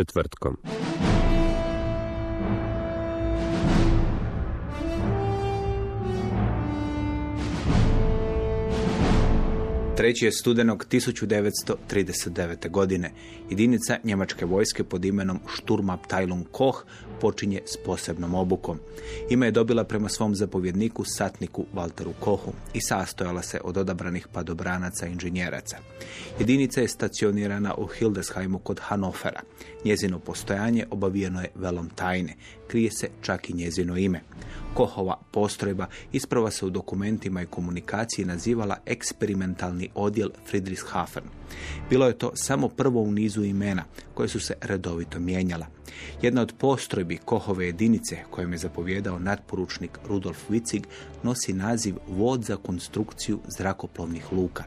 Četvrtkom. Treći je studenog 1939. godine. Jedinica njemačke vojske pod imenom Sturmabteilung Koch počinje s posebnom obukom. Ime je dobila prema svom zapovjedniku, satniku Walteru Kohu i sastojala se od odabranih padobranaca i inženjeraca. Jedinica je stacionirana u Hildesheimu kod Hanofera. Njezino postojanje obavijeno je velom tajne. Krije se čak i njezino ime. Kohova postrojba isprava se u dokumentima i komunikaciji nazivala eksperimentalni odjel Friedrichshafen. Bilo je to samo prvo u nizu imena koje su se redovito mijenjala. Jedna od postrojbi Kohove jedinice kojom je zapovjedao nadporučnik Rudolf Witzig nosi naziv Vod za konstrukciju zrakoplovnih luka.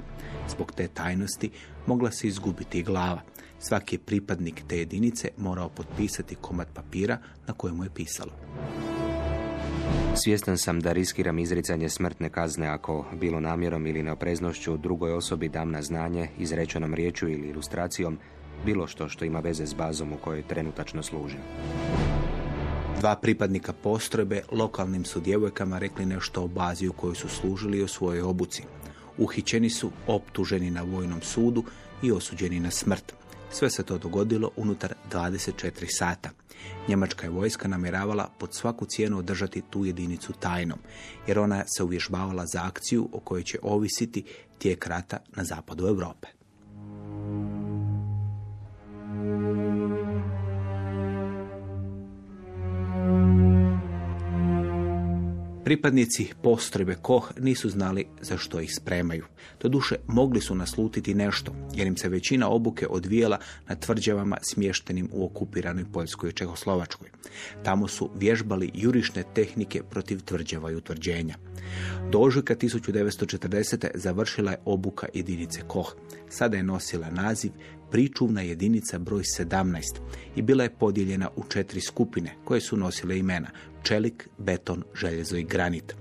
Zbog te tajnosti mogla se izgubiti glava. Svaki pripadnik te jedinice morao potpisati komad papira na kojemu je pisalo. Svjestan sam da riskiram izricanje smrtne kazne ako, bilo namjerom ili neopreznošću, drugoj osobi dam na znanje, izrečenom riječu ili ilustracijom, bilo što što ima veze s bazom u kojoj trenutačno služim. Dva pripadnika postrojbe lokalnim su djevojkama rekli nešto o bazi u kojoj su služili i o svojoj obuci. Uhićeni su, optuženi na vojnom sudu i osuđeni na smrt. Sve se to dogodilo unutar 24 sata. Njemačka je vojska namjeravala pod svaku cijenu održati tu jedinicu tajnom, jer ona se uvježbavala za akciju o kojoj će ovisiti tijek rata na zapadu Europe. Pripadnici postrojbe Koh nisu znali za što ih spremaju. Doduše, mogli su naslutiti nešto, jer im se većina obuke odvijela na tvrđavama smještenim u okupiranoj Poljskoj i Čehoslovačkoj. Tamo su vježbali jurišne tehnike protiv tvrđava i utvrđenja. Do ožujka 1940. završila je obuka jedinice Koh. Sada je nosila naziv pričuvna jedinica broj 17 i bila je podijeljena u četiri skupine koje su nosile imena čelik, beton, željezo i granit.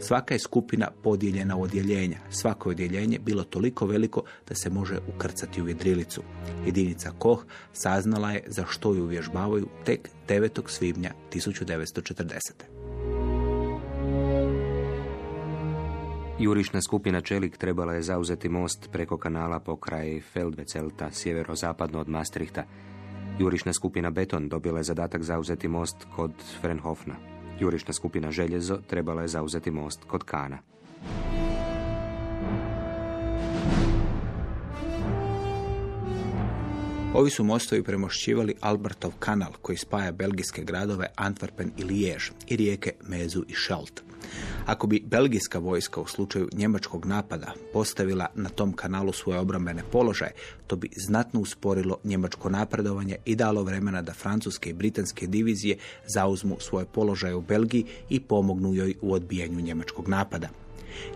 Svaka je skupina podijeljena u odjeljenja. Svako odjeljenje bilo toliko veliko da se može ukrcati u jedrilicu. Jedinica Koh saznala je za što ju uvježbavaju tek 9. svibnja 1940. Jurišna skupina Čelik trebala je zauzeti most preko kanala pokraj Feldvecelta, sjeverozapadno od Maastrichta. Jurišna skupina Beton dobila je zadatak zauzeti most kod Frenhofna. Jurišna skupina Željezo trebala je zauzeti most kod Kana. Ovi su mostovi premošćivali Albertov kanal koji spaja belgijske gradove Antwerpen i Lijež i rijeke Mezu i Scheldt. Ako bi belgijska vojska u slučaju njemačkog napada postavila na tom kanalu svoje obrambene položaje, to bi znatno usporilo njemačko napredovanje i dalo vremena da francuske i britanske divizije zauzmu svoje položaje u Belgiji i pomognu joj u odbijanju njemačkog napada.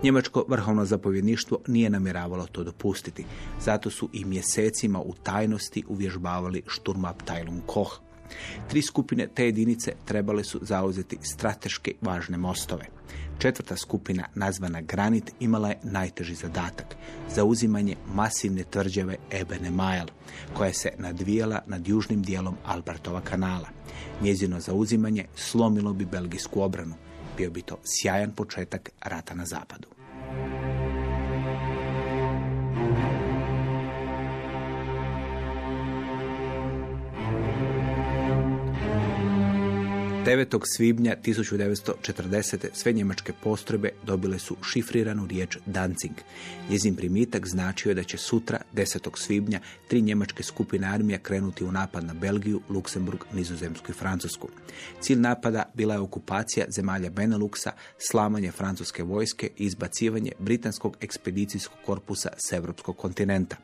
Njemačko vrhovno zapovjedništvo nije namjeravalo to dopustiti. Zato su i mjesecima u tajnosti uvježbavali Sturmabteilung Koch. Tri skupine te jedinice trebale su zauzeti strateški važne mostove. Četvrta skupina, nazvana Granit, imala je najteži zadatak, zauzimanje masivne tvrđave Ebene Mael, koja se nadvijala nad južnim dijelom Albertova kanala. Njezino zauzimanje slomilo bi belgijsku obranu. Bio bi to sjajan početak rata na zapadu. 9. svibnja 1940. sve njemačke postrojbe dobile su šifriranu riječ Danzig. Njezin primitak značio je da će sutra, 10. svibnja, tri njemačke skupine armija krenuti u napad na Belgiju, Luksemburg, Nizozemsku i Francusku. Cilj napada bila je okupacija zemalja Beneluxa, slamanje francuske vojske i izbacivanje britanskog ekspedicijskog korpusa s europskog kontinenta.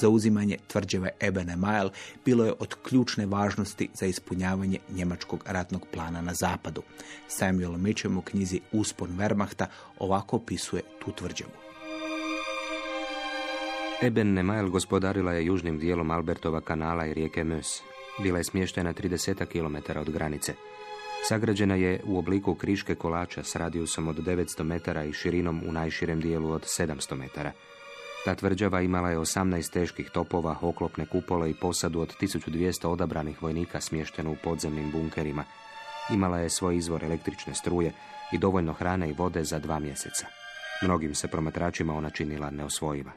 Zauzimanje tvrđave Ebene Mael bilo je od ključne važnosti za ispunjavanje njemačkog ratnog plana na zapadu. Samuel Mitchell u knjizi Uspon Wehrmachta ovako opisuje tu tvrđavu. Eben Nemael gospodarila je južnim dijelom Albertova kanala i rijeke Meuse. Bila je smještena 30 km od granice. Sagrađena je u obliku kriške kolača s radijusom od 900 metara i širinom u najširem dijelu od 700 metara. Ta tvrđava imala je 18 teških topova, oklopne kupole i posadu od 1200 odabranih vojnika smješteno u podzemnim bunkerima. Imala je svoj izvor električne struje i dovoljno hrane i vode za dva mjeseca. Mnogim se promatračima ona činila neosvojiva.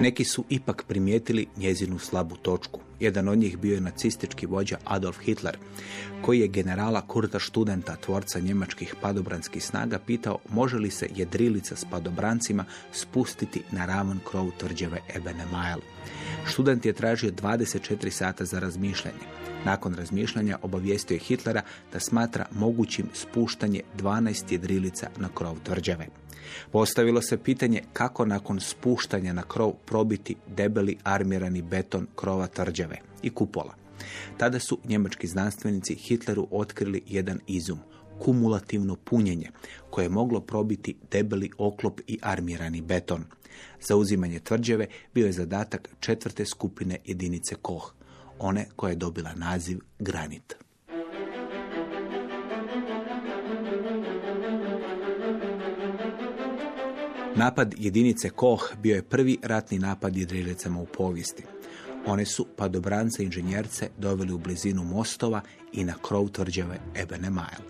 Neki su ipak primijetili njezinu slabu točku. Jedan od njih bio je nacistički vođa Adolf Hitler, koji je generala Kurta Studenta, tvorca njemačkih padobranskih snaga, pitao može li se jedrilica s padobrancima spustiti na ravan krov tvrđave Ebene Mael. Student je tražio 24 sata za razmišljanje. Nakon razmišljanja obavijestio je Hitlera da smatra mogućim spuštanje 12 jedrilica na krov tvrđave. Postavilo se pitanje kako nakon spuštanja na krov probiti debeli armirani beton krova tvrđave i kupola. Tada su njemački znanstvenici Hitleru otkrili jedan izum, kumulativno punjenje, koje je moglo probiti debeli oklop i armirani beton. Za uzimanje tvrđave bio je zadatak četvrte skupine jedinice Koh, one koja je dobila naziv Granit. Napad jedinice Koh bio je prvi ratni napad jedrilicama u povijesti. One su padobrance inženjerce doveli u blizinu mostova i na krov tvrđave Ebene Mael.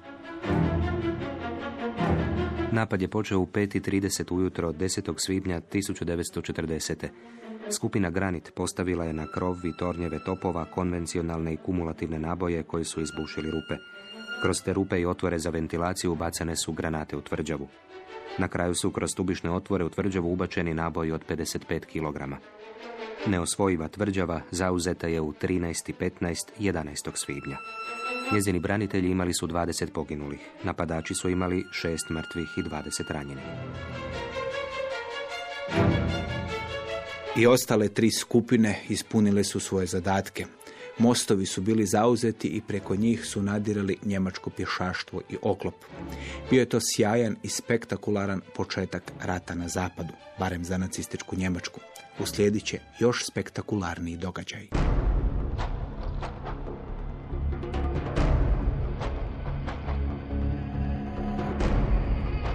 Napad je počeo u 5.30 ujutro 10. svibnja 1940. Skupina Granit postavila je na krov i tornjeve topova konvencionalne i kumulativne naboje koji su izbušili rupe. Kroz te rupe i otvore za ventilaciju ubacane su granate u tvrđavu. Na kraju su kroz tubišne otvore u tvrđavu ubačeni naboji od 55 kg. Neosvojiva tvrđava zauzeta je u 13.15. 11. svibnja. Njezini branitelji imali su 20 poginulih. Napadači su imali 6 mrtvih i 20 ranjenih. I ostale tri skupine ispunile su svoje zadatke. Mostovi su bili zauzeti i preko njih su nadirali njemačko pješaštvo i oklop. Bio je to sjajan i spektakularan početak rata na zapadu, barem za nacističku Njemačku. Uslijedit će još spektakularniji događaj.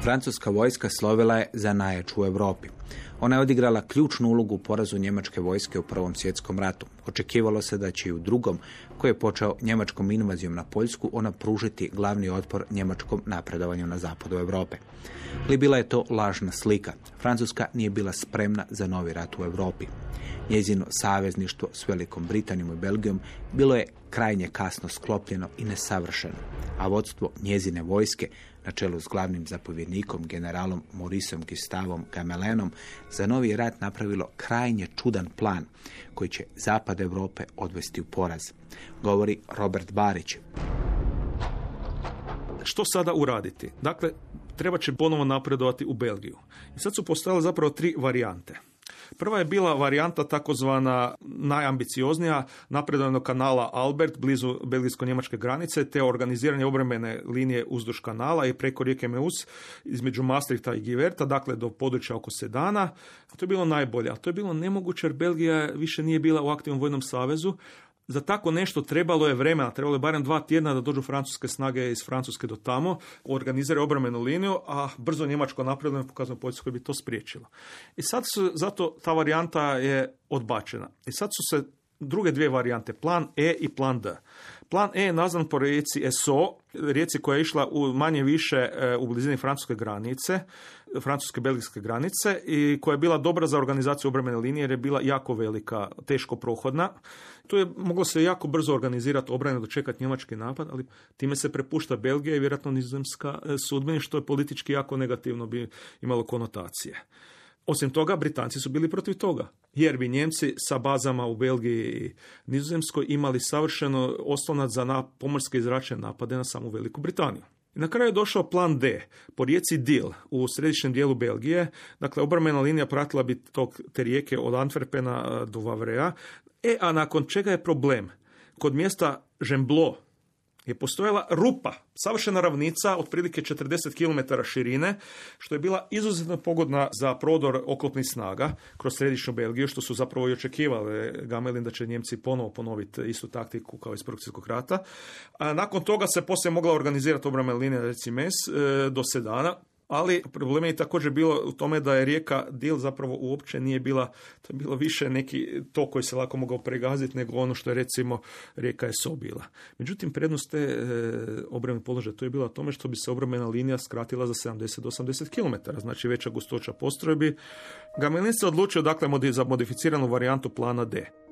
Francuska vojska slovila je za najjaču u Europi. Ona je odigrala ključnu ulogu u porazu njemačke vojske u Prvom svjetskom ratu. Očekivalo se da će i u drugom, koji je počeo njemačkom invazijom na Poljsku, ona pružiti glavni otpor njemačkom napredovanju na zapadu Europe. Ali bila je to lažna slika. Francuska nije bila spremna za novi rat u Europi. Njezino savezništvo s Velikom Britanijom i Belgijom bilo je krajnje kasno sklopljeno i nesavršeno, a vodstvo njezine vojske na čelu s glavnim zapovjednikom generalom Morisom Gistavom Gamelenom za novi rat napravilo krajnje čudan plan koji će zapad Europe odvesti u poraz. Govori Robert Barić. Što sada uraditi? Dakle, treba će ponovo napredovati u Belgiju. I sad su postojale zapravo tri varijante. Prva je bila varijanta takozvana najambicioznija napredovnog kanala Albert blizu belgijsko-njemačke granice te organiziranje obrambene linije uzduž kanala i preko rijeke Meus između Maastrichta i Giverta, dakle do područja oko Sedana. To je bilo najbolje, ali to je bilo nemoguće jer Belgija više nije bila u aktivnom vojnom savezu, za tako nešto trebalo je vremena, trebalo je barem dva tjedna da dođu francuske snage iz Francuske do tamo, organiziraju obrambenu liniju, a brzo njemačko napredovanje pokazano Poljskoj bi to spriječilo. I sad su, zato ta varijanta je odbačena. I sad su se druge dvije varijante, plan E i plan D. Plan E je nazvan po rijeci Eso, rijeci koja je išla u manje više e, u blizini francuske granice, francuske belgijske granice i koja je bila dobra za organizaciju obrambene linije jer je bila jako velika, teško prohodna. Tu je moglo se jako brzo organizirati obrane, dočekati njemački napad, ali time se prepušta Belgija i vjerojatno nizozemska e, sudbini, što je politički jako negativno bi imalo konotacije. Osim toga, Britanci su bili protiv toga, jer bi Njemci sa bazama u Belgiji i Nizozemskoj imali savršeno oslonac za pomorske i napade na samu Veliku Britaniju. I na kraju je došao plan D po rijeci Dil u središnjem dijelu Belgije. Dakle, obrambena linija pratila bi tog, te rijeke od Antwerpena do Vavrea. E, a nakon čega je problem? Kod mjesta Žemblo, je postojala rupa, savršena ravnica, otprilike 40 km širine, što je bila izuzetno pogodna za prodor oklopnih snaga kroz središnju Belgiju, što su zapravo i očekivali Gamelin da će Njemci ponovo ponoviti istu taktiku kao iz Prvog rata. A nakon toga se poslije mogla organizirati obrambena linija recimo e, do Sedana, ali problem je također bilo u tome da je rijeka Dil zapravo uopće nije bila, to je bilo više neki to koji se lako mogao pregaziti nego ono što je recimo rijeka je sobila. Međutim, prednost te e, položaja to je bila tome što bi se obrambena linija skratila za 70 do 80 km, znači veća gustoća postrojbi. Gamelin se odlučio dakle za modificiranu varijantu plana D.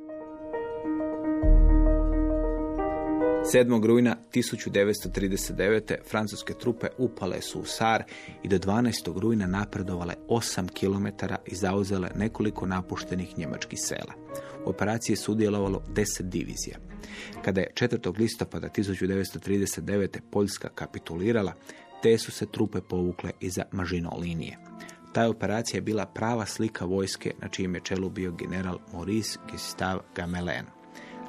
7. rujna 1939. francuske trupe upale su u Sar i do 12. rujna napredovale 8 km i zauzele nekoliko napuštenih njemačkih sela. U operaciji je sudjelovalo 10 divizija. Kada je 4. listopada 1939. Poljska kapitulirala, te su se trupe povukle iza Mažino linije. Ta operacija je bila prava slika vojske na čijem je čelu bio general Maurice Gustave Gamelin.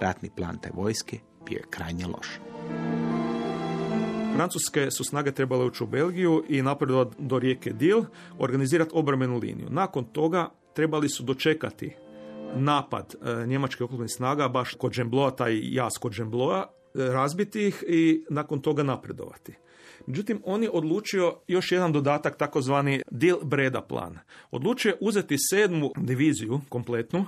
Ratni plan te vojske bio je krajnje loš. Francuske su snage trebale ući u Belgiju i napredovati do rijeke Dil, organizirati obrambenu liniju. Nakon toga trebali su dočekati napad njemačke oklopnih snaga, baš kod Džembloa, taj jas kod Džembloa, e, razbiti ih i nakon toga napredovati. Međutim, on je odlučio još jedan dodatak, takozvani Dil Breda plan. Odlučio je uzeti sedmu diviziju kompletnu,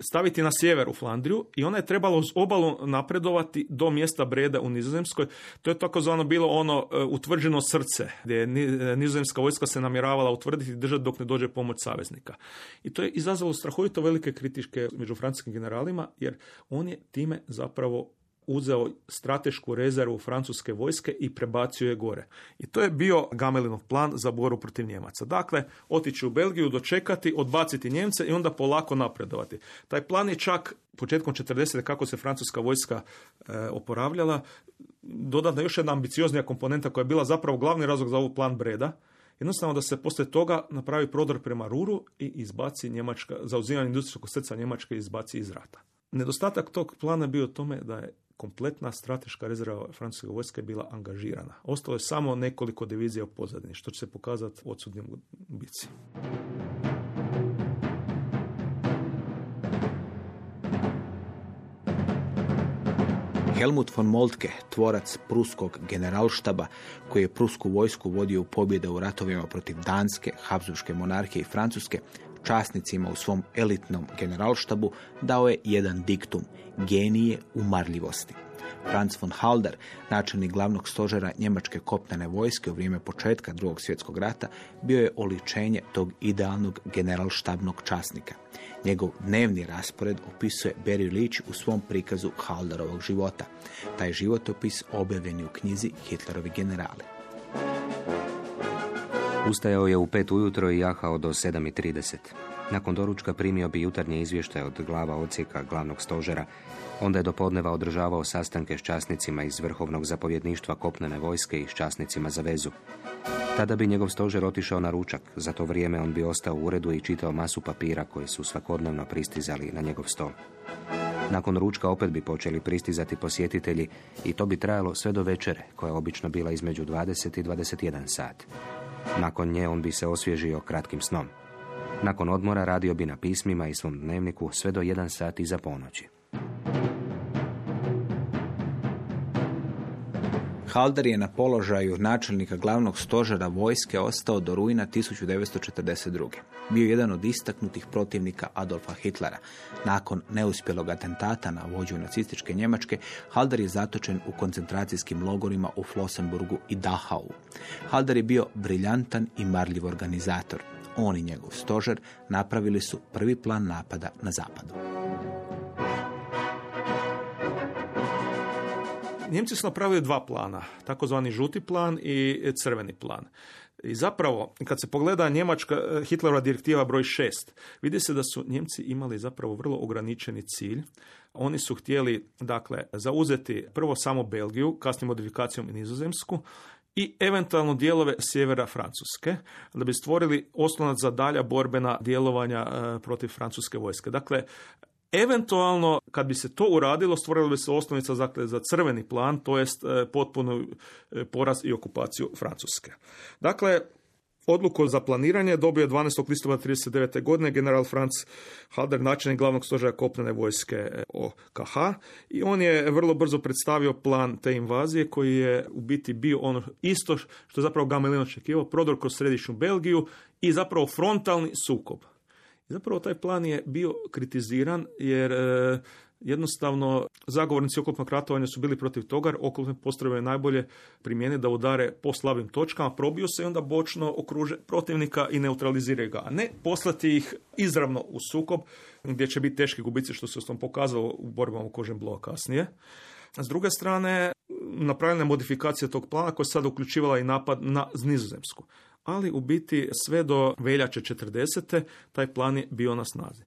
staviti na sjever u Flandriju i ona je trebala uz obalu napredovati do mjesta Breda u Nizozemskoj. To je takozvano bilo ono e, utvrđeno srce, gdje je e, nizozemska vojska se namjeravala utvrditi i držati dok ne dođe pomoć saveznika. I to je izazvalo strahovito velike kritiške među francuskim generalima, jer on je time zapravo uzeo stratešku rezervu francuske vojske i prebacio je gore. I to je bio Gamelinov plan za boru protiv Njemaca. Dakle, otići u Belgiju, dočekati, odbaciti Njemce i onda polako napredovati. Taj plan je čak početkom 40. kako se francuska vojska e, oporavljala, dodatna još jedna ambicioznija komponenta koja je bila zapravo glavni razlog za ovu plan Breda, Jednostavno da se poslije toga napravi prodor prema Ruru i izbaci Njemačka, zauzimanje industrijskog srca Njemačke izbaci iz rata. Nedostatak tog plana bio tome da je kompletna strateška rezerva francuske vojske bila angažirana. Ostalo je samo nekoliko divizija u pozadini, što će se pokazati u odsudnjem bici. Helmut von Moltke, tvorac pruskog generalštaba, koji je prusku vojsku vodio u pobjede u ratovima protiv Danske, Habsburgske monarhije i Francuske, časnicima u svom elitnom generalštabu dao je jedan diktum, genije umarljivosti. Franz von Halder, načelnik glavnog stožera njemačke kopnene vojske u vrijeme početka drugog svjetskog rata, bio je oličenje tog idealnog generalštabnog časnika. Njegov dnevni raspored opisuje Barry Leach u svom prikazu Halderovog života. Taj životopis objavljen je u knjizi Hitlerovi generali. Ustajao je u pet ujutro i jahao do 7.30. Nakon doručka primio bi jutarnje izvještaje od glava ocijeka glavnog stožera. Onda je do podneva održavao sastanke s časnicima iz vrhovnog zapovjedništva kopnene vojske i s časnicima za vezu. Tada bi njegov stožer otišao na ručak. Za to vrijeme on bi ostao u uredu i čitao masu papira koji su svakodnevno pristizali na njegov stol. Nakon ručka opet bi počeli pristizati posjetitelji i to bi trajalo sve do večere, koja je obično bila između 20 i 21 sat. Nakon nje on bi se osvježio kratkim snom. Nakon odmora radio bi na pismima i svom dnevniku sve do jedan sat iza ponoći. Halder je na položaju načelnika glavnog stožera vojske ostao do rujna 1942. Bio je jedan od istaknutih protivnika Adolfa Hitlera. Nakon neuspjelog atentata na vođu nacističke Njemačke, Halder je zatočen u koncentracijskim logorima u Flossenburgu i Dachau. Halder je bio briljantan i marljiv organizator. On i njegov stožer napravili su prvi plan napada na zapadu. Njemci su napravili dva plana, takozvani žuti plan i crveni plan. I zapravo, kad se pogleda Njemačka, Hitlerova direktiva broj 6, vidi se da su Njemci imali zapravo vrlo ograničeni cilj. Oni su htjeli, dakle, zauzeti prvo samo Belgiju, kasnije modifikacijom i Nizozemsku, i eventualno dijelove sjevera Francuske, da bi stvorili oslonac za dalja borbena djelovanja e, protiv francuske vojske. Dakle, Eventualno, kad bi se to uradilo, stvorila bi se osnovnica dakle, za crveni plan, to jest e, potpuno e, poraz i okupaciju Francuske. Dakle, Odluku za planiranje dobio je 12. listopada 1939. godine general Franz Halder, načelnik glavnog stožera kopnene vojske e, OKH i on je vrlo brzo predstavio plan te invazije koji je u biti bio ono isto što je zapravo Gamelin očekivao, prodor kroz središnju Belgiju i zapravo frontalni sukob. Zapravo taj plan je bio kritiziran jer e, jednostavno zagovornici oklopnog ratovanja su bili protiv toga, oklopne postrojbe najbolje primijene da udare po slabim točkama, probiju se i onda bočno okruže protivnika i neutraliziraju ga, a ne poslati ih izravno u sukob gdje će biti teški gubici što se osnovno pokazalo u borbama u kožem bloka kasnije. S druge strane, napravljena modifikacija tog plana koja je sada uključivala i napad na Nizozemsku ali u biti sve do veljače 40. taj plan je bio na snazi.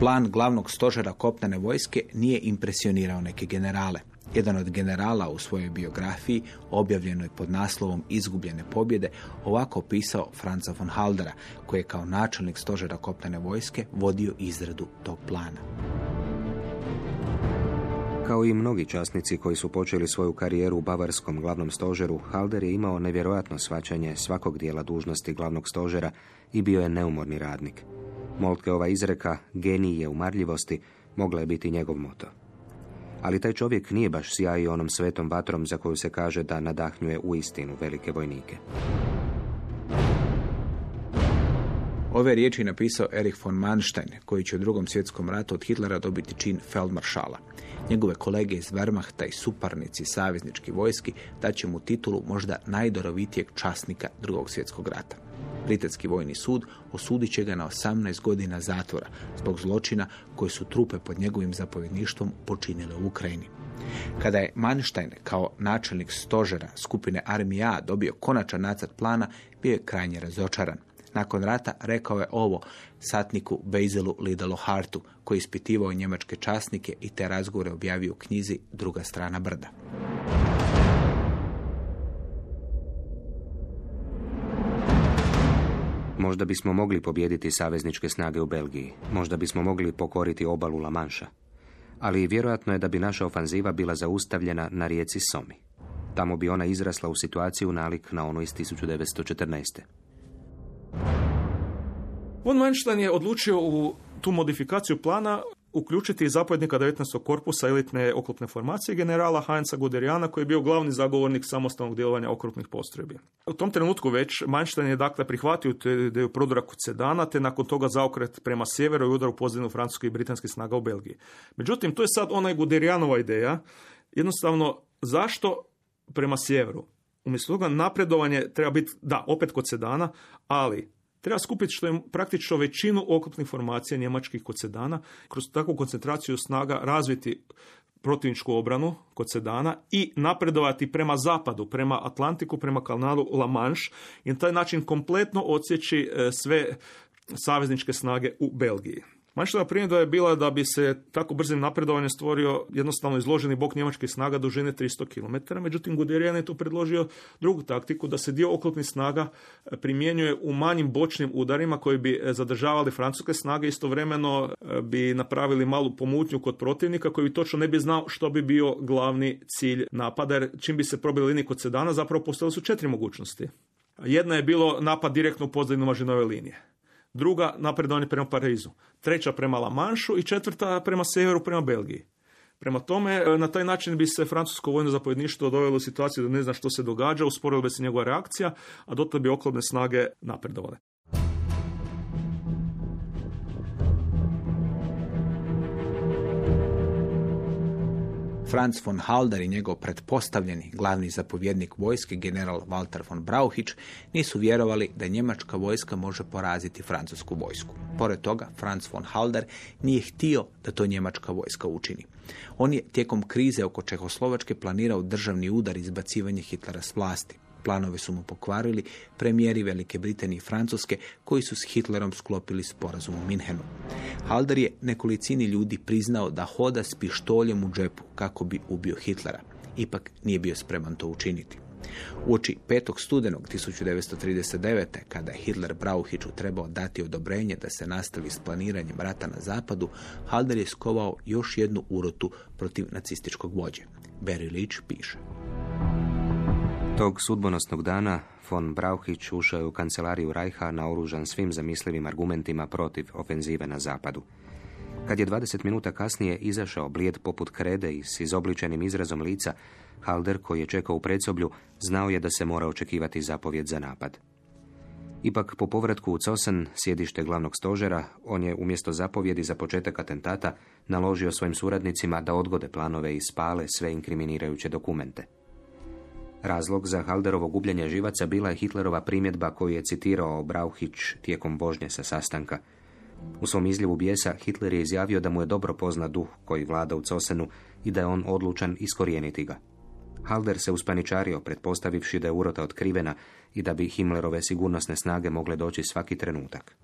Plan glavnog stožera kopnene vojske nije impresionirao neke generale. Jedan od generala u svojoj biografiji, objavljenoj pod naslovom Izgubljene pobjede, ovako opisao Franca von Haldera, koji je kao načelnik stožera kopnene vojske vodio izradu tog plana. Kao i mnogi časnici koji su počeli svoju karijeru u Bavarskom glavnom stožeru, Halder je imao nevjerojatno svačanje svakog dijela dužnosti glavnog stožera i bio je neumorni radnik. ova izreka, genij je umarljivosti, mogla je biti njegov moto. Ali taj čovjek nije baš sjajio onom svetom vatrom za koju se kaže da nadahnjuje u istinu velike vojnike. Ove riječi napisao Erich von Manstein, koji će u drugom svjetskom ratu od Hitlera dobiti čin feldmaršala. Njegove kolege iz Wehrmachta i suparnici saveznički vojski daće mu titulu možda najdorovitijeg časnika drugog svjetskog rata. Britanski vojni sud osudit će ga na 18 godina zatvora zbog zločina koje su trupe pod njegovim zapovjedništvom počinile u Ukrajini. Kada je Manstein kao načelnik stožera skupine armija dobio konačan nacrt plana, bio je krajnje razočaran. Nakon rata rekao je ovo satniku Bejzelu Lidalo Hartu, koji ispitivao njemačke časnike i te razgovore objavio u knjizi Druga strana brda. Možda bismo mogli pobijediti savezničke snage u Belgiji. Možda bismo mogli pokoriti obalu La Manša. Ali vjerojatno je da bi naša ofanziva bila zaustavljena na rijeci Somi. Tamo bi ona izrasla u situaciju nalik na ono iz 1914. Von Manstein je odlučio u tu modifikaciju plana uključiti zapovjednika 19. korpusa elitne oklopne formacije generala Heinza Guderijana koji je bio glavni zagovornik samostalnog djelovanja okrupnih postrojbi. U tom trenutku već Manstein je dakle prihvatio ideju prodora kod Sedana te nakon toga zaokret prema sjeveru i udar u pozadinu francuskih i britanskih snaga u Belgiji. Međutim, to je sad onaj Guderijanova ideja. Jednostavno, zašto prema sjeveru? Umjesto toga napredovanje treba biti, da, opet kod sedana, ali treba skupiti što je praktično većinu oklopnih formacija njemačkih kod sedana, kroz takvu koncentraciju snaga razviti protivničku obranu kod Sedana i napredovati prema zapadu, prema Atlantiku, prema kanalu La Manche i na taj način kompletno odsjeći e, sve savezničke snage u Belgiji. Manštova primjedba je bila da bi se tako brzim napredovanjem stvorio jednostavno izloženi bok njemačkih snaga dužine 300 km. Međutim, Guderian je tu predložio drugu taktiku da se dio oklopnih snaga e, primjenjuje u manjim bočnim udarima koji bi e, zadržavali francuske snage. Istovremeno e, bi napravili malu pomutnju kod protivnika koji točno ne bi znao što bi bio glavni cilj napada. Jer čim bi se probili linije kod Sedana zapravo postale su četiri mogućnosti. Jedna je bilo napad direktno u pozadinu mažinove linije druga napredovanje prema Parizu, treća prema La Manšu i četvrta prema severu, prema Belgiji. Prema tome, na taj način bi se francusko vojno zapovjedništvo dovelo u situaciju da ne zna što se događa, usporila bi se njegova reakcija, a dotle bi oklopne snage napredovale. Franz von Halder i njegov pretpostavljeni glavni zapovjednik vojske, general Walter von Brauchitsch, nisu vjerovali da njemačka vojska može poraziti francusku vojsku. Pored toga, Franz von Halder nije htio da to njemačka vojska učini. On je tijekom krize oko Čehoslovačke planirao državni udar izbacivanje Hitlera s vlasti. Planove su mu pokvarili premijeri Velike Britanije i Francuske koji su s Hitlerom sklopili sporazum u Minhenu. Halder je nekolicini ljudi priznao da hoda s pištoljem u džepu kako bi ubio Hitlera. Ipak nije bio spreman to učiniti. U oči 5. studenog 1939. kada je Hitler Brauhiću trebao dati odobrenje da se nastavi s planiranjem rata na zapadu, Halder je skovao još jednu urotu protiv nacističkog vođe. Barry Leach piše. Tog sudbonosnog dana von Brauchić ušao je u kancelariju Rajha naoružan svim zamislivim argumentima protiv ofenzive na zapadu. Kad je 20 minuta kasnije izašao blijed poput krede i s izobličenim izrazom lica, Halder, koji je čekao u predsoblju, znao je da se mora očekivati zapovjed za napad. Ipak, po povratku u Cosen, sjedište glavnog stožera, on je umjesto zapovjedi za početak atentata naložio svojim suradnicima da odgode planove i spale sve inkriminirajuće dokumente. Razlog za Halderovo gubljenje živaca bila je Hitlerova primjedba koju je citirao Brauhić tijekom vožnje sa sastanka. U svom izljevu bijesa Hitler je izjavio da mu je dobro pozna duh koji vlada u Cosenu i da je on odlučan iskorijeniti ga. Halder se uspaničario, pretpostavivši da je urota otkrivena i da bi Himmlerove sigurnosne snage mogle doći svaki trenutak.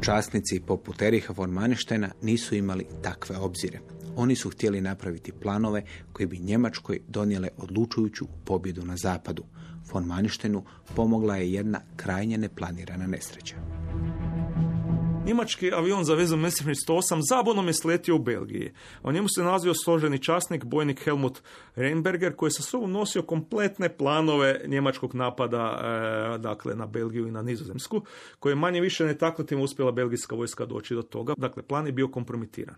Časnici poput Eriha von Mansteina nisu imali takve obzire. Oni su htjeli napraviti planove koji bi Njemačkoj donijele odlučujuću pobjedu na zapadu. Von Mansteinu pomogla je jedna krajnje neplanirana nesreća. Njemački avion za vezu Messerschmitt 108 zabonom je sletio u Belgiji. O njemu se nazvio složeni časnik, bojnik Helmut Reinberger, koji sa sobom nosio kompletne planove njemačkog napada e, dakle, na Belgiju i na Nizozemsku, koje je manje više netaknutim uspjela belgijska vojska doći do toga. Dakle, plan je bio kompromitiran.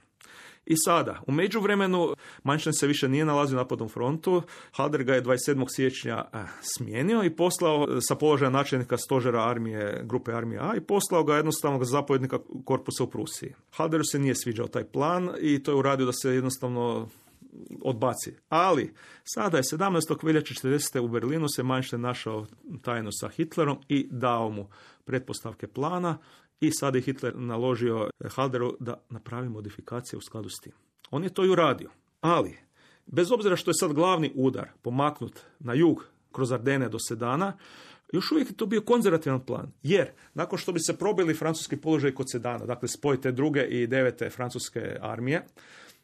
I sada, u međuvremenu, Manšten se više nije nalazio na napadnom frontu, Halder ga je 27. siječnja eh, smijenio i poslao eh, sa položaja načelnika stožera armije, grupe armije A i poslao ga jednostavnog zapovjednika korpusa u Prusiji. Halderu se nije sviđao taj plan i to je uradio da se jednostavno odbaci. Ali, sada je 17. veljače 40. u Berlinu se Manšten našao tajno sa Hitlerom i dao mu pretpostavke plana i sada je Hitler naložio Halderu da napravi modifikacije u skladu s tim. On je to i uradio. Ali, bez obzira što je sad glavni udar pomaknut na jug kroz Ardene do Sedana, još uvijek je to bio konzervativan plan. Jer, nakon što bi se probili francuski položaj kod Sedana, dakle spojite druge i devete francuske armije,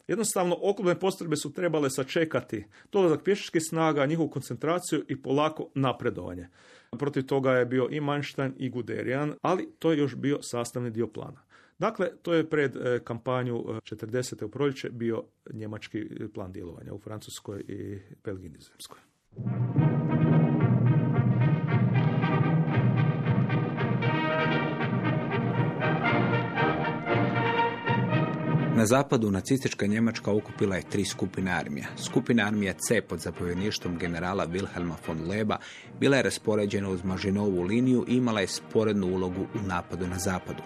jednostavno oklopne postrojbe su trebale sačekati dolazak pješačkih snaga, njihovu koncentraciju i polako napredovanje. Protiv toga je bio i Manštajn i Guderian, ali to je još bio sastavni dio plana. Dakle, to je pred e, kampanju 40. u proljeće bio njemački plan djelovanja u Francuskoj i Belgiji nizozemskoj. Na zapadu nacistička Njemačka okupila je tri skupine armija. Skupina armija C pod zapovjedništvom generala Wilhelma von Leba bila je raspoređena uz Mažinovu liniju i imala je sporednu ulogu u napadu na zapadu.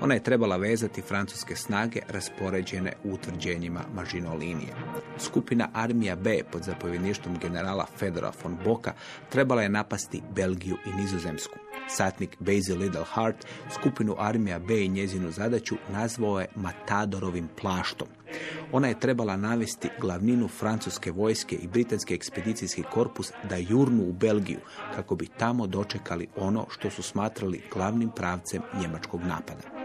Ona je trebala vezati francuske snage raspoređene u utvrđenjima Mažino linije. Skupina armija B pod zapovjedništvom generala Fedora von Boka trebala je napasti Belgiju i Nizozemsku. Satnik Basil Little Heart skupinu armija B i njezinu zadaću nazvao je Matadorovim plaštom. Ona je trebala navesti glavninu francuske vojske i britanski ekspedicijski korpus da jurnu u Belgiju kako bi tamo dočekali ono što su smatrali glavnim pravcem njemačkog napada.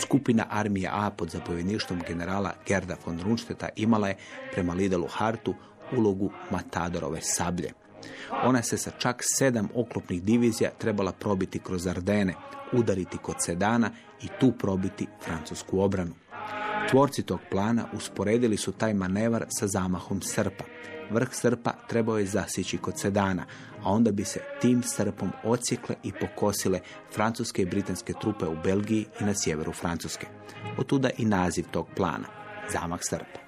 Skupina armije A pod zapovjedništvom generala Gerda von Rundstedta imala je prema Lidelu Hartu ulogu Matadorove sablje. Ona se sa čak sedam oklopnih divizija trebala probiti kroz Ardene, udariti kod Sedana i tu probiti francusku obranu. Tvorci tog plana usporedili su taj manevar sa zamahom srpa. Vrh srpa trebao je zasići kod Sedana, a onda bi se tim srpom ocijekle i pokosile francuske i britanske trupe u Belgiji i na sjeveru Francuske. Otuda i naziv tog plana. zamah Srba.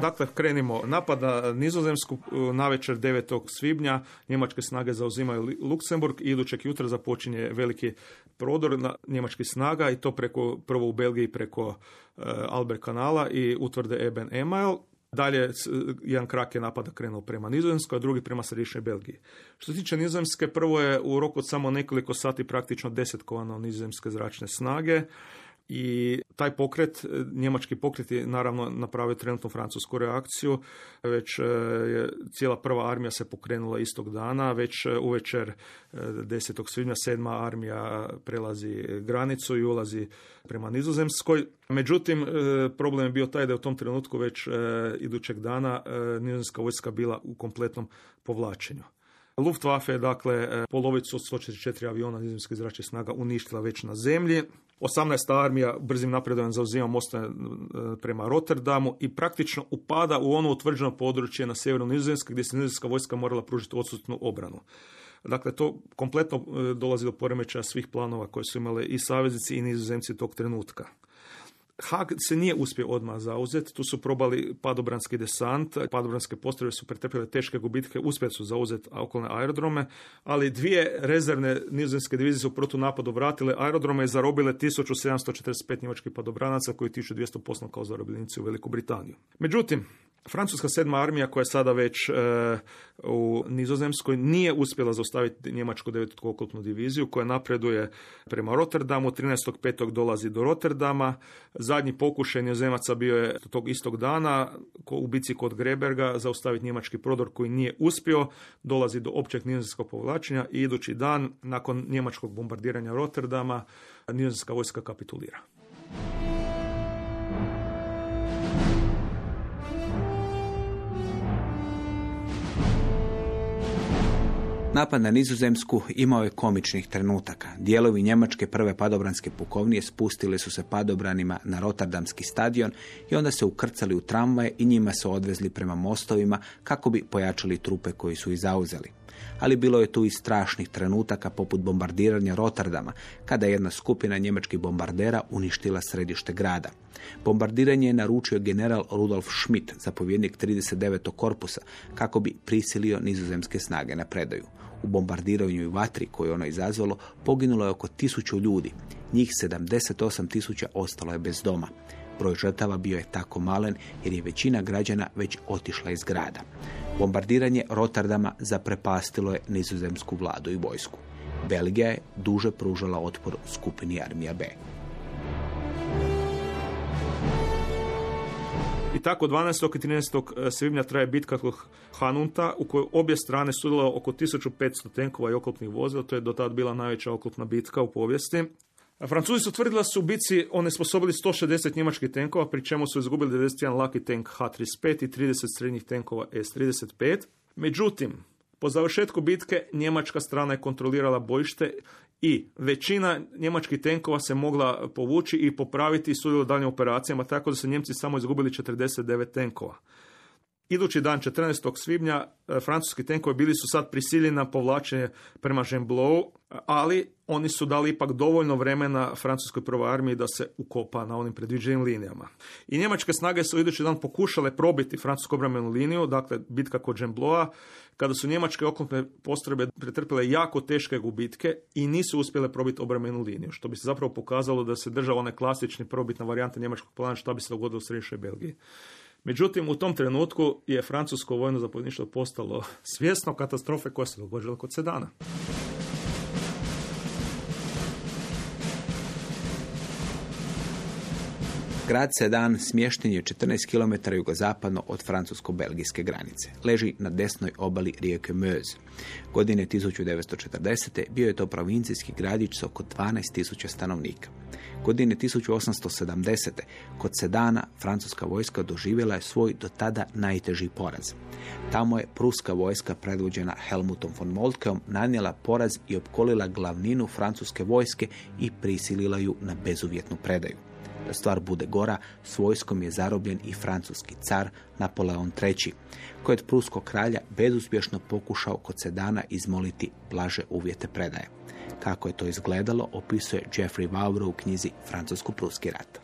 Dakle, krenimo. Napad na Nizozemsku na večer 9. svibnja. Njemačke snage zauzimaju Luksemburg i idućeg jutra započinje veliki prodor na njemačkih snaga i to preko, prvo u Belgiji preko uh, Albert kanala i utvrde Eben Email. Dalje, jedan krak je napada krenuo prema Nizozemskoj, a drugi prema središnjoj Belgiji. Što se tiče Nizozemske, prvo je u roku od samo nekoliko sati praktično desetkovano nizozemske zračne snage i taj pokret, e, njemački pokret je naravno napravio trenutnu francusku reakciju, već e, je cijela prva armija se pokrenula istog dana, već e, uvečer 10. svibnja sedma armija prelazi granicu i ulazi prema Nizozemskoj. Međutim, problem je bio taj da je u tom trenutku već idućeg dana nizozemska vojska bila u kompletnom povlačenju. Luftwaffe je dakle polovicu od 144 aviona nizozemske zračne snaga uništila već na zemlji. 18. armija brzim napredovanjem zauzima mosta e, prema Rotterdamu i praktično upada u ono utvrđeno područje na sjeveru Nizozemske gdje se nizozemska vojska morala pružiti odsutnu obranu. Dakle, to kompletno e, dolazi do poremećaja svih planova koje su imale i saveznici i nizozemci tog trenutka. Hag se nije uspio odmah zauzeti, tu su probali padobranski desant, padobranske postrojbe su pretrpjele teške gubitke, uspjeli su zauzeti okolne aerodrome, ali dvije rezervne nizozemske divizije su protu napadu vratile aerodrome i zarobile 1745 njemačkih padobranaca koji 1200 poslom kao zarobljenici u Veliku Britaniju. Međutim, Francuska sedma armija koja je sada već e, u Nizozemskoj nije uspjela zaustaviti njemačku devetu oklopnu diviziju koja napreduje prema Rotterdamu. 13.5. dolazi do Rotterdama. Zadnji pokušaj Nizozemaca bio je tog istog dana u bici kod Greberga zaustaviti njemački prodor koji nije uspio. Dolazi do općeg nizozemskog povlačenja i idući dan nakon njemačkog bombardiranja Rotterdama nizozemska vojska kapitulira. Napad na nizozemsku imao je komičnih trenutaka. Dijelovi njemačke prve padobranske pukovnije spustile su se padobranima na Rotterdamski stadion i onda se ukrcali u tramvaje i njima se odvezli prema mostovima kako bi pojačali trupe koji su ih zauzeli. Ali bilo je tu i strašnih trenutaka poput bombardiranja Rotterdama, kada je jedna skupina njemačkih bombardera uništila središte grada. Bombardiranje je naručio general Rudolf Schmidt, zapovjednik 39. korpusa, kako bi prisilio nizozemske snage na predaju. U bombardiranju i vatri koju ono izazvalo poginulo je oko tisuću ljudi. Njih 78 tisuća ostalo je bez doma. Broj žrtava bio je tako malen jer je većina građana već otišla iz grada. Bombardiranje Rotterdama zaprepastilo je nizozemsku vladu i vojsku. Belgija je duže pružala otpor skupini armija B. I tako 12. i 13. E, svibnja traje bitka kod Hanunta u kojoj obje strane sudjelovalo oko 1500 tenkova i oklopnih vozila. To je do tada bila najveća oklopna bitka u povijesti. Francuzi su tvrdili da su u bici onesposobili 160 njemačkih tenkova, pri čemu su izgubili 91 laki tank H-35 i 30 srednjih tenkova S-35. Međutim, po završetku bitke njemačka strana je kontrolirala bojište i većina njemačkih tenkova se mogla povući i popraviti sudjelo daljnjim operacijama, tako da su Njemci samo izgubili 49 tenkova. Idući dan 14. svibnja e, francuski tenkovi bili su sad prisiljeni na povlačenje prema Jemblou, ali oni su dali ipak dovoljno vremena francuskoj prvoj armiji da se ukopa na onim predviđenim linijama. I njemačke snage su idući dan pokušale probiti francusku obrambenu liniju, dakle bitka kod Jembloa, kada su njemačke oklopne postrojbe pretrpile jako teške gubitke i nisu uspjele probiti obrambenu liniju, što bi se zapravo pokazalo da se država one klasični probitna varijanta njemačkog plana što bi se dogodilo u središnjoj Belgiji. Međutim, u tom trenutku je francusko vojno zapovjedništvo postalo svjesno katastrofe koja se dogodila kod Sedana. Grad Sedan smješten je 14 km jugozapadno od francusko-belgijske granice. Leži na desnoj obali rijeke Meuse. Godine 1940. bio je to provincijski gradić s oko 12.000 stanovnika. Godine 1870. kod Sedana francuska vojska doživjela je svoj do tada najteži poraz. Tamo je pruska vojska predvođena Helmutom von Moltkeom nanijela poraz i opkolila glavninu francuske vojske i prisilila ju na bezuvjetnu predaju. Da stvar bude gora, s vojskom je zarobljen i francuski car Napoleon III, koji je od pruskog kralja bezuspješno pokušao kod Sedana izmoliti blaže uvjete predaje. Kako je to izgledalo, opisuje Jeffrey Vauro u knjizi Francusko-pruski rat.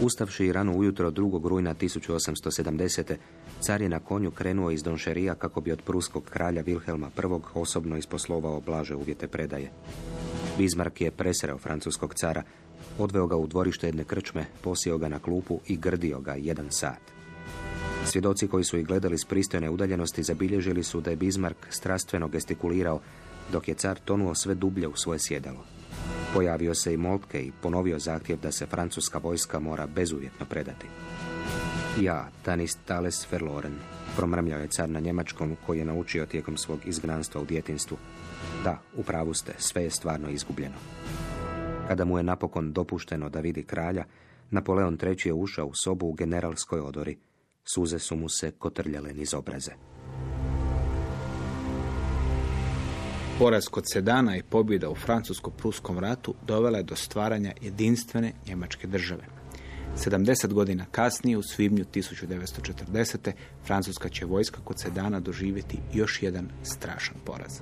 Ustavši rano ujutro 2. rujna 1870. car je na konju krenuo iz Donšerija kako bi od pruskog kralja Wilhelma I. osobno isposlovao blaže uvjete predaje. Bismarck je presreo francuskog cara, odveo ga u dvorište jedne krčme, posio ga na klupu i grdio ga jedan sat. Svjedoci koji su ih gledali s pristojne udaljenosti zabilježili su da je Bismarck strastveno gestikulirao, dok je car tonuo sve dublje u svoje sjedalo. Pojavio se i Moltke i ponovio zahtjev da se francuska vojska mora bezuvjetno predati. Ja, Tanis Tales Verloren, promrmljao je car na njemačkom koji je naučio tijekom svog izgnanstva u djetinstvu. Da, u pravu ste, sve je stvarno izgubljeno. Kada mu je napokon dopušteno da vidi kralja, Napoleon III. je ušao u sobu u generalskoj odori. Suze su mu se kotrljale niz obraze. Poraz kod Sedana i pobjeda u Francusko-Pruskom ratu dovela je do stvaranja jedinstvene njemačke države. 70 godina kasnije, u svibnju 1940. francuska će vojska kod Sedana doživjeti još jedan strašan poraz.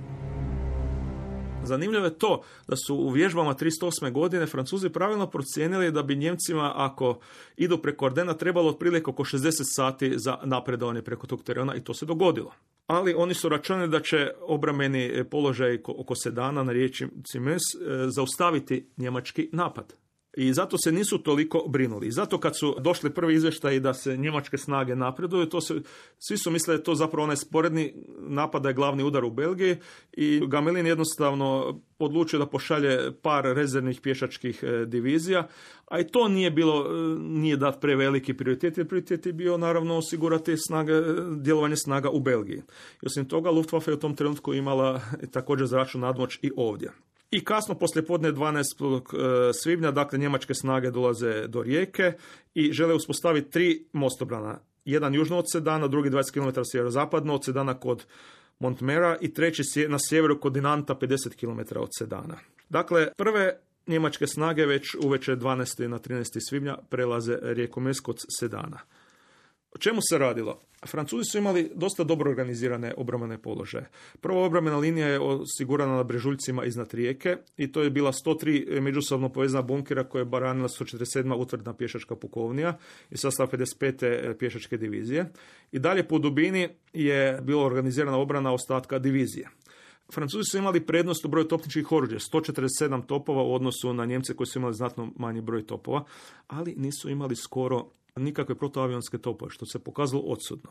Zanimljivo je to da su u vježbama 308. godine Francuzi pravilno procijenili da bi Njemcima ako idu preko Ordena trebalo otprilike oko 60 sati za napredovanje preko tog terena i to se dogodilo. Ali oni su računali da će obrameni položaj oko Sedana na riječi Cimes e, zaustaviti njemački napad. I zato se nisu toliko brinuli. I zato kad su došli prvi izvještaji da se njemačke snage napreduju, to se, svi su mislili da je to zapravo onaj sporedni napad, je glavni udar u Belgiji i Gamelin jednostavno odlučio da pošalje par rezervnih pješačkih e, divizija, a i to nije bilo, e, nije dat preveliki prioritet, jer prioritet je bio naravno osigurati snage, djelovanje snaga u Belgiji. I osim toga, Luftwaffe je u tom trenutku imala također zračnu nadmoć i ovdje. I kasno podne 12. E, svibnja, dakle, njemačke snage dolaze do rijeke i žele uspostaviti tri mostobrana. Jedan južno od Sedana, drugi 20 km sjeverozapadno od Sedana kod Montmera i treći na sjeveru kod Dinanta 50 km od Sedana. Dakle, prve njemačke snage već uveče 12. na 13. svibnja prelaze rijeku Mes kod Sedana. O čemu se radilo? Francuzi su imali dosta dobro organizirane obrambene položaje. Prva obrambena linija je osigurana na brežuljcima iznad rijeke i to je bila 103 međusobno povezana bunkera koje je baranila 147. utvrdna pješačka pukovnija i sastav 55. pješačke divizije. I dalje po dubini je bila organizirana obrana ostatka divizije. Francuzi su imali prednost u broju topničkih oruđa, 147 topova u odnosu na Njemce koji su imali znatno manji broj topova, ali nisu imali skoro nikakve protuavionske topove, što se pokazalo odsudno.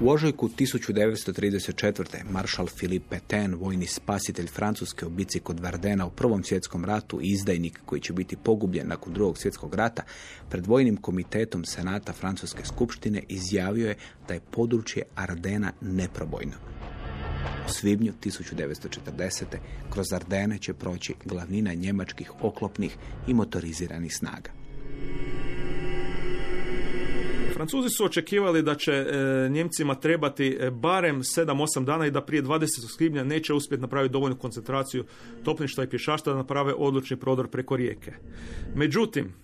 U ožujku 1934. maršal Philippe Pétain, vojni spasitelj Francuske u bici kod Vardena u Prvom svjetskom ratu i izdajnik koji će biti pogubljen nakon drugog svjetskog rata, pred vojnim komitetom Senata Francuske skupštine izjavio je da je područje Ardena neprobojno. U svibnju 1940. kroz Ardene će proći glavnina njemačkih oklopnih i motoriziranih snaga. Francuzi su očekivali da će e, Njemcima trebati e, barem 7-8 dana i da prije 20. svibnja neće uspjeti napraviti dovoljnu koncentraciju topništva i pješaštva da naprave odlučni prodor preko rijeke. Međutim,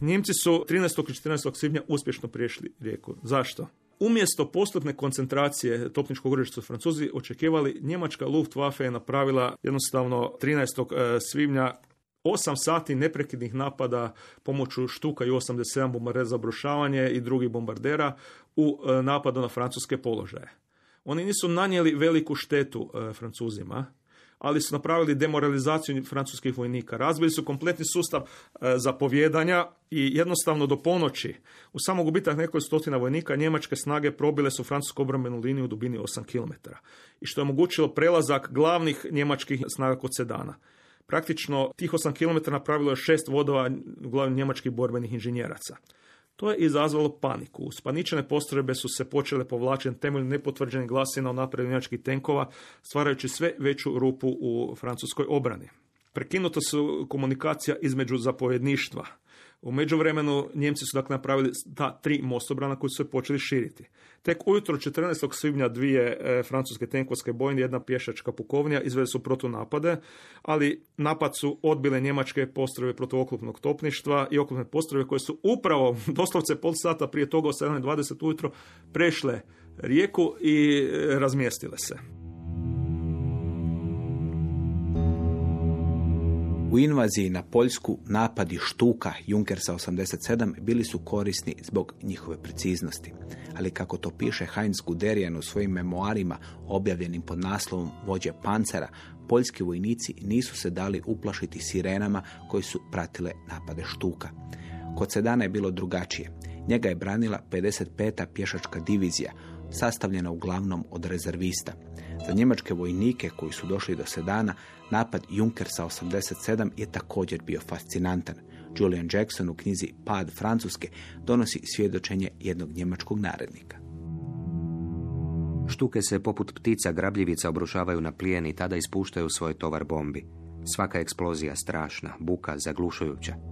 Njemci su 13. i 14. svibnja uspješno priješli rijeku. Zašto? Umjesto postupne koncentracije topničkog oružja su Francuzi očekivali, njemačka Luftwaffe je napravila jednostavno 13. E, svibnja 8 sati neprekidnih napada pomoću štuka i 87 bombardera za obrušavanje i drugih bombardera u e, napadu na francuske položaje. Oni nisu nanijeli veliku štetu e, Francuzima, ali su napravili demoralizaciju francuskih vojnika. Razbili su kompletni sustav e, zapovjedanja i jednostavno do ponoći u samog gubitak nekoliko stotina vojnika njemačke snage probile su francusku obrambenu liniju u dubini 8 km i što je omogućilo prelazak glavnih njemačkih snaga kod Sedana. Praktično tih 8 km napravilo je šest vodova glavnih njemačkih borbenih inženjeraca. To je izazvalo paniku. Uspaničene postrojbe su se počele povlačiti temelju nepotvrđenih glasina o napred njemačkih tenkova, stvarajući sve veću rupu u francuskoj obrani. Prekinuta su komunikacija između zapovjedništva, u međuvremenu Njemci su dakle napravili ta tri mostobrana koji su se počeli širiti. Tek ujutro 14. svibnja dvije e, francuske tenkovske bojne, jedna pješačka pukovnija izveli su protunapade, ali napad su odbile njemačke postrojbe protuoklopnog topništva i oklopne postrojbe koje su upravo doslovce pol sata prije toga u 7.20 ujutro prešle rijeku i e, razmjestile se. U invaziji na Poljsku napadi Štuka Junkersa 87 bili su korisni zbog njihove preciznosti. Ali kako to piše Heinz Guderian u svojim memoarima objavljenim pod naslovom Vođe pancera, poljski vojnici nisu se dali uplašiti sirenama koji su pratile napade Štuka. Kod Sedana je bilo drugačije. Njega je branila 55. pješačka divizija, sastavljena uglavnom od rezervista. Za njemačke vojnike koji su došli do Sedana, napad Junkersa 87 je također bio fascinantan. Julian Jackson u knjizi Pad Francuske donosi svjedočenje jednog njemačkog narednika. Štuke se poput ptica grabljivica obrušavaju na plijen i tada ispuštaju svoj tovar bombi. Svaka eksplozija strašna, buka zaglušujuća.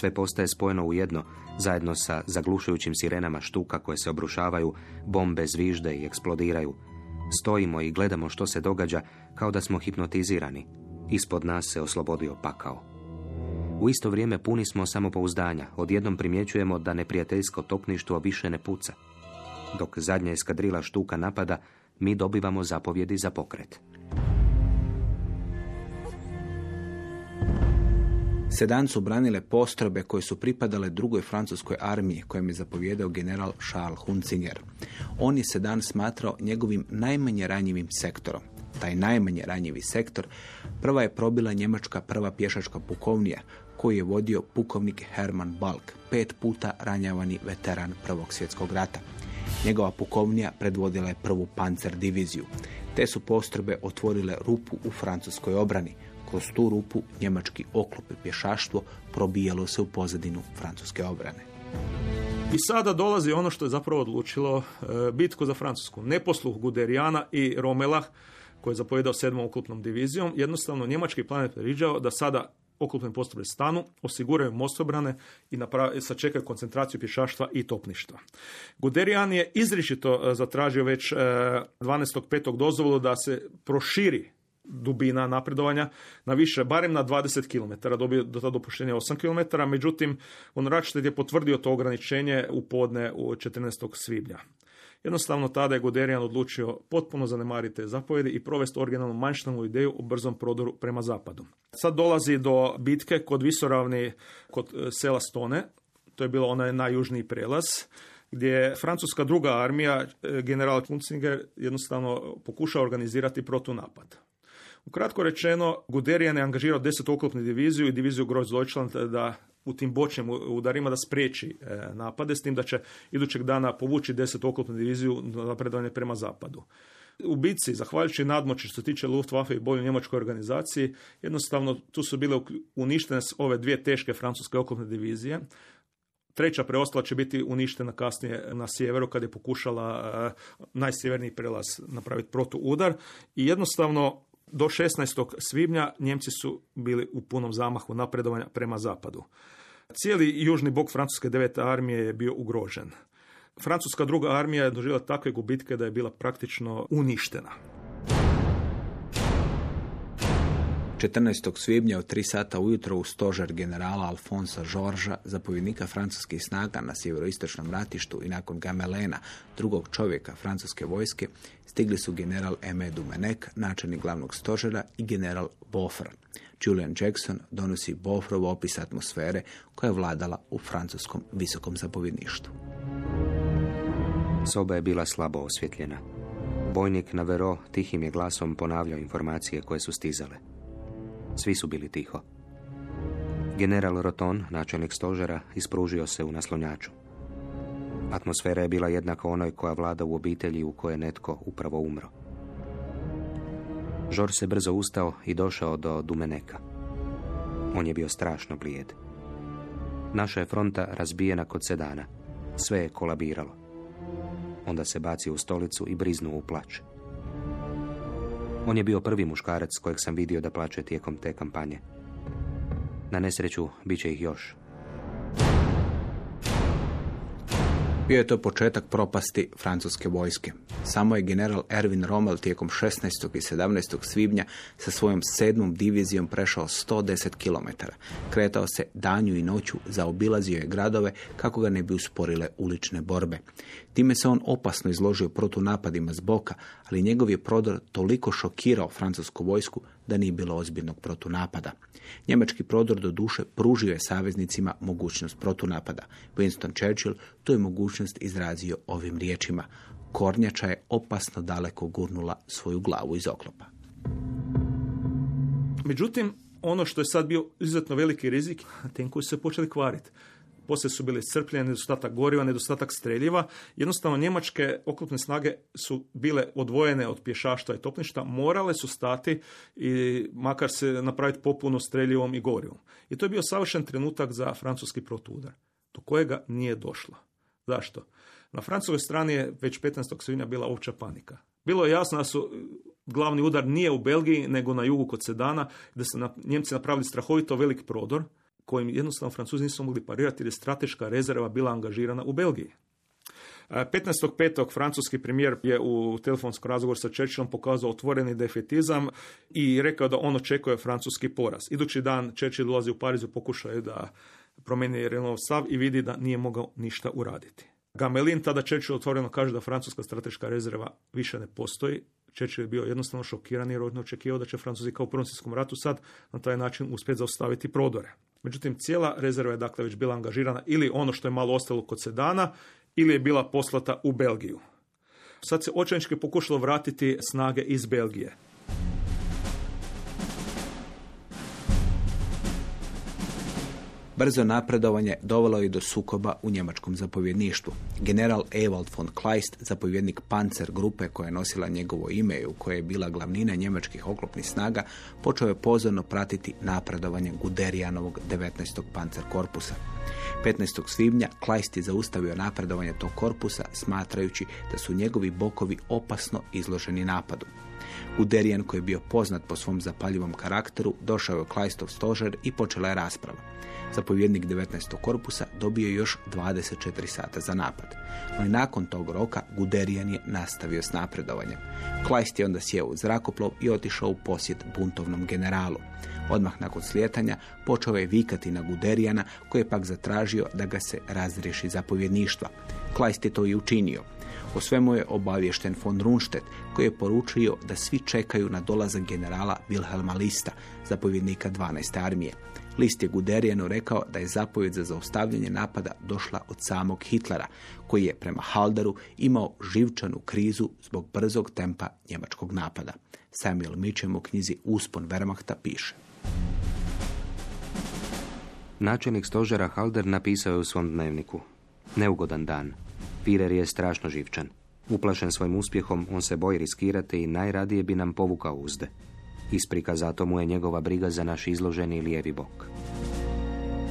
Sve postaje spojeno u jedno, zajedno sa zaglušujućim sirenama štuka koje se obrušavaju, bombe zvižde i eksplodiraju. Stojimo i gledamo što se događa kao da smo hipnotizirani. Ispod nas se oslobodio pakao. U isto vrijeme puni smo samopouzdanja. Odjednom primjećujemo da neprijateljsko topništvo više ne puca. Dok zadnja eskadrila štuka napada, mi dobivamo zapovjedi za pokret. Sedan su branile postrobe koje su pripadale drugoj francuskoj armiji kojem je zapovjedao general Charles Hunzinger. On je Sedan smatrao njegovim najmanje ranjivim sektorom. Taj najmanje ranjivi sektor prva je probila njemačka prva pješačka pukovnija koju je vodio pukovnik Hermann Balk, pet puta ranjavani veteran Prvog svjetskog rata. Njegova pukovnija predvodila je prvu pancer diviziju. Te su postrojbe otvorile rupu u francuskoj obrani. Kroz tu rupu njemački oklop i pješaštvo probijalo se u pozadinu francuske obrane. I sada dolazi ono što je zapravo odlučilo e, bitku za Francusku. Neposluh Guderijana i Romela, koji je zapovjedao sedmom oklopnom divizijom, jednostavno njemački planet predviđao da sada oklopne postrojbe stanu, osiguraju mostobrane i sačekaju koncentraciju pješaštva i topništva. Guderian je izričito e, zatražio već 12.5. E, dozvolu da se proširi dubina napredovanja na više, barem na 20 km, dobio do tada dopuštenje 8 km, međutim, on Račted je potvrdio to ograničenje u podne u 14. svibnja. Jednostavno tada je Guderian odlučio potpuno zanemariti te zapovjedi i provesti originalnu manjštanu ideju o brzom prodoru prema zapadu. Sad dolazi do bitke kod Visoravni, kod e, sela Stone, to je bilo onaj najjužniji prelaz, gdje je francuska druga armija, e, general Kunzinger, jednostavno pokušao organizirati protunapad. Ukratko rečeno, Guderian je angažirao deset oklopnu diviziju i diviziju Groß Deutschland da u tim bočnim udarima da spriječi e, napade, s tim da će idućeg dana povući deset oklopnu diviziju na napredovanje prema zapadu. U bitci, zahvaljujući nadmoći što se tiče Luftwaffe i bolju njemačkoj organizaciji, jednostavno tu su bile uništene ove dvije teške francuske oklopne divizije. Treća preostala će biti uništena kasnije na sjeveru kad je pokušala uh, najsjeverniji prelaz napraviti protuudar i jednostavno do 16. svibnja Njemci su bili u punom zamahu napredovanja prema zapadu. Cijeli južni bok Francuske devete armije je bio ugrožen. Francuska druga armija je doživjela takve gubitke da je bila praktično uništena. 14. svibnja u 3 sata ujutro u stožer generala Alfonsa Žorža, zapovjednika francuskih snaga na sjeveroistočnom ratištu i nakon Gamelena, drugog čovjeka francuske vojske, stigli su general Aimé Dumenek, načelnik glavnog stožera i general Bofer. Julian Jackson donosi Bofrov opis atmosfere koja je vladala u francuskom visokom zapovjedništvu. Soba je bila slabo osvjetljena. Bojnik na Vero tihim je glasom ponavljao informacije koje su stizale. Svi su bili tiho. General Roton, načelnik stožera, ispružio se u naslonjaču. Atmosfera je bila jednaka onoj koja vlada u obitelji u kojoj netko upravo umro. Žor se brzo ustao i došao do Dumeneka. On je bio strašno blijed. Naša je fronta razbijena kod sedana. Sve je kolabiralo. Onda se bacio u stolicu i briznuo u plać. On je bio prvi muškarac kojeg sam vidio da plaće tijekom te kampanje. Na nesreću bit će ih još. Bio je to početak propasti francuske vojske. Samo je general Erwin Rommel tijekom 16. i 17. svibnja sa svojom sedmom divizijom prešao 110 km. Kretao se danju i noću, zaobilazio je gradove kako ga ne bi usporile ulične borbe. Time se on opasno izložio protunapadima s boka, ali njegov je prodor toliko šokirao francusku vojsku da nije bilo ozbiljnog protunapada. Njemački prodor do duše pružio je saveznicima mogućnost protunapada. Winston Churchill tu je mogućnost izrazio ovim riječima. Kornjača je opasno daleko gurnula svoju glavu iz oklopa. Međutim, ono što je sad bio izuzetno veliki rizik, tenkovi su se počeli kvariti poslije su bili crpljeni, nedostatak goriva, nedostatak streljiva. Jednostavno njemačke oklopne snage su bile odvojene od pješaštva i topništa, morale su stati i makar se napraviti popuno streljivom i gorivom. I to je bio savršen trenutak za francuski protudar, do kojega nije došlo. Zašto? Na francuskoj strani je već 15. svibnja bila opća panika. Bilo je jasno da su glavni udar nije u Belgiji, nego na jugu kod Sedana, da su Njemci napravili strahovito velik prodor, kojim jednostavno Francuzi nisu mogli parirati jer je strateška rezerva bila angažirana u Belgiji. 15.5. francuski premijer je u telefonskom razgovoru sa Churchillom pokazao otvoreni defetizam i rekao da on očekuje francuski poraz. Idući dan Churchill dolazi u Parizu, pokušaju da promijeni Renault stav i vidi da nije mogao ništa uraditi. Gamelin tada Churchill otvoreno kaže da francuska strateška rezerva više ne postoji. Churchill je bio jednostavno šokiran jer očekivao da će Francuzi kao u Prvom ratu sad na taj način uspjeti zaustaviti prodore. Međutim, cijela rezerva je dakle već bila angažirana ili ono što je malo ostalo kod Sedana ili je bila poslata u Belgiju. Sad se očajnički pokušalo vratiti snage iz Belgije. Brzo napredovanje dovelo je do sukoba u njemačkom zapovjedništvu. General Ewald von Kleist, zapovjednik Panzer grupe koja je nosila njegovo ime i u kojoj je bila glavnina njemačkih oklopnih snaga, počeo je pozorno pratiti napredovanje Guderijanovog 19. pancer korpusa. 15. svibnja Kleist je zaustavio napredovanje tog korpusa smatrajući da su njegovi bokovi opasno izloženi napadu. Guderijan koji je bio poznat po svom zapaljivom karakteru došao je u Kleistov stožer i počela je rasprava. Zapovjednik 19. korpusa dobio je još 24 sata za napad. No i nakon tog roka Guderijan je nastavio s napredovanjem. Kleist je onda sjeo u zrakoplov i otišao u posjet buntovnom generalu. Odmah nakon slijetanja počeo je vikati na Guderijana koji je pak zatražio da ga se razriješi zapovjedništva. Kleist je to i učinio. O svemu je obavješten von Runstedt koji je poručio da svi čekaju na dolazak generala Wilhelma Lista, zapovjednika 12. armije. List je Guderijanu rekao da je zapovjed za zaustavljanje napada došla od samog Hitlera, koji je prema Halderu imao živčanu krizu zbog brzog tempa njemačkog napada. Samuel Mitchell u knjizi Uspon Wehrmachta piše. Načelnik stožera Halder napisao je u svom dnevniku. Neugodan dan. Firer je strašno živčan. Uplašen svojim uspjehom, on se boji riskirati i najradije bi nam povukao uzde. Isprika zato mu je njegova briga za naš izloženi lijevi bok.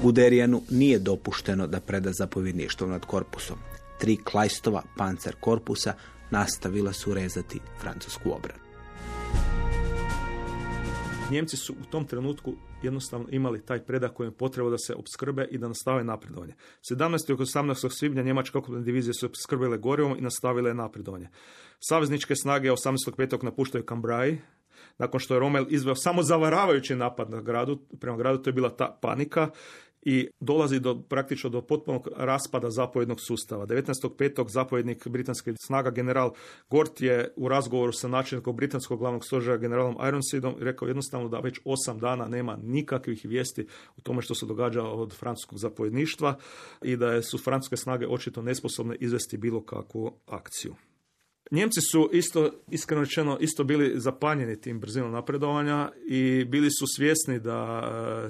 Guderijanu nije dopušteno da preda zapovjedništvo nad korpusom. Tri klajstova pancer korpusa nastavila su rezati francusku obranu. Njemci su u tom trenutku jednostavno imali taj predak koji je potrebao da se opskrbe i da nastave napredovanje. 17. i 18. svibnja njemačke oklopne divizije su opskrbile gorivom i nastavile napredovanje. Savezničke snage 18.5. napuštaju Kambraj, nakon što je Rommel izveo samo zavaravajući napad na gradu, prema gradu, to je bila ta panika i dolazi do praktično do potpunog raspada zapovjednog sustava. 19.5. zapovjednik britanskih snaga general Gort je u razgovoru sa načelnikom britanskog glavnog stožera generalom Ironsidom rekao jednostavno da već osam dana nema nikakvih vijesti o tome što se događa od francuskog zapovjedništva i da su francuske snage očito nesposobne izvesti bilo kakvu akciju. Njemci su isto, iskreno rečeno, isto bili zapanjeni tim brzinom napredovanja i bili su svjesni da e,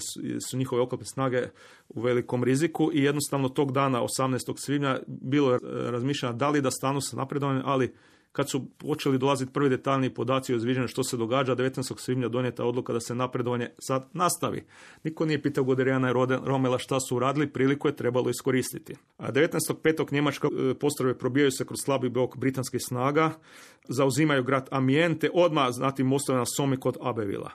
su njihove oklopne snage u velikom riziku i jednostavno tog dana, 18. svibnja, bilo je razmišljeno da li da stanu sa napredovanjem, ali kad su počeli dolaziti prvi detaljni podaci o izviđanju što se događa, 19. svibnja donijeta odluka da se napredovanje sad nastavi. Niko nije pitao Goderijana i Romela šta su uradili, priliku je trebalo iskoristiti. A 19.5. njemačka e, postrojbe probijaju se kroz slabi blok britanskih snaga, zauzimaju grad Amijente, odmah zatim mostove na Somi kod Abevila.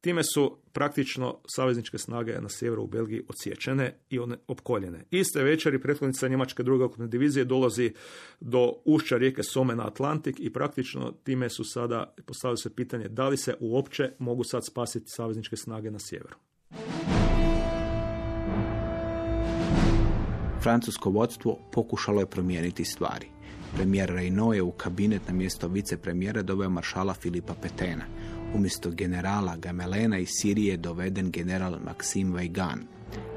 Time su praktično savezničke snage na sjeveru u Belgiji odsječene i one opkoljene. Iste večeri prethodnica Njemačke druge oklopne divizije dolazi do ušća rijeke Some na Atlantik i praktično time su sada postavili se pitanje da li se uopće mogu sad spasiti savezničke snage na sjeveru. Francusko vodstvo pokušalo je promijeniti stvari. Premijer Reynaud je u kabinet na mjesto vicepremijera doveo maršala Filipa Petena. Umjesto generala Gamelena iz Sirije je doveden general Maksim Vajgan.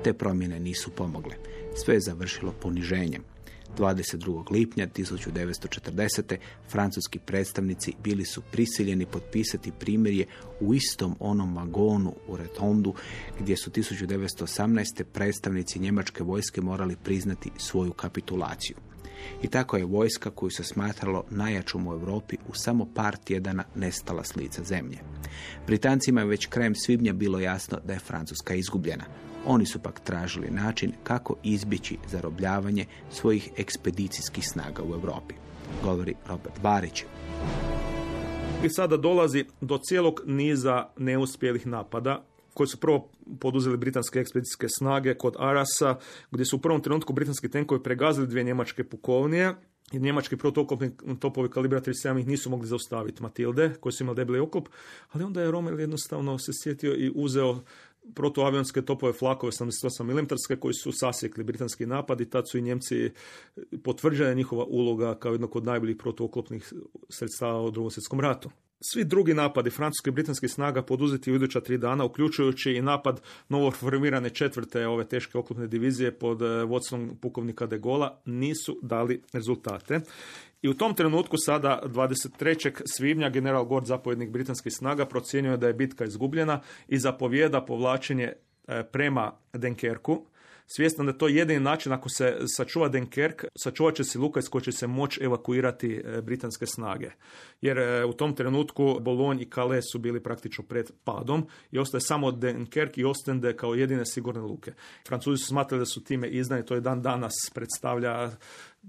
Te promjene nisu pomogle. Sve je završilo poniženjem. 22. lipnja 1940. francuski predstavnici bili su prisiljeni potpisati primjerje u istom onom vagonu u Retondu gdje su 1918. predstavnici njemačke vojske morali priznati svoju kapitulaciju. I tako je vojska koju se smatralo najjačom u Europi u samo par tjedana nestala s lica zemlje. Britancima je već krajem svibnja bilo jasno da je Francuska izgubljena. Oni su pak tražili način kako izbjeći zarobljavanje svojih ekspedicijskih snaga u Europi. Govori Robert Barić. I sada dolazi do cijelog niza neuspjelih napada koji su prvo poduzeli britanske ekspedicijske snage kod Arasa, gdje su u prvom trenutku britanski tenkovi pregazili dvije njemačke pukovnije. I njemački protokopni topovi kalibra 37 ih nisu mogli zaustaviti Matilde, koji su imali debeli oklop, ali onda je Rommel jednostavno se sjetio i uzeo protuavionske topove flakove 78 mm koji su sasjekli britanski napad i tad su i Njemci potvrđena njihova uloga kao jednog od najboljih protuoklopnih sredstava u drugom svjetskom ratu. Svi drugi napadi francuske i britanskih snaga poduzeti u iduća tri dana, uključujući i napad novoformirane četvrte ove teške oklopne divizije pod eh, vodstvom pukovnika de Gola, nisu dali rezultate. I u tom trenutku sada 23. svibnja general Gord, zapovjednik britanskih snaga, procjenjuje da je bitka izgubljena i zapovijeda povlačenje eh, prema Denkerku svjestan da je to jedini način ako se sačuva Denkerk, sačuvat će se luka iz koje će se moći evakuirati e, britanske snage. Jer e, u tom trenutku Bologna i Calais su bili praktično pred padom i ostaje samo Denkerk i Ostende kao jedine sigurne luke. Francuzi su smatrali da su time izdani, to je dan danas predstavlja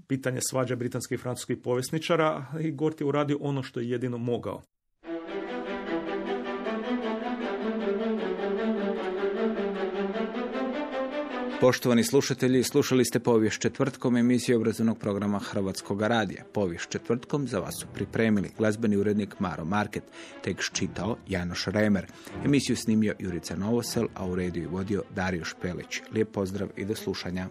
pitanje svađa britanskih i francuskih povjesničara i Gort je uradio ono što je jedino mogao. Poštovani slušatelji, slušali ste povijest četvrtkom emisiju obrazovnog programa Hrvatskog radija. Povijest četvrtkom za vas su pripremili glazbeni urednik Maro Market, tekst čitao Janoš Remer. Emisiju snimio Jurica Novosel, a u rediju vodio Dario Špelić. Lijep pozdrav i do slušanja.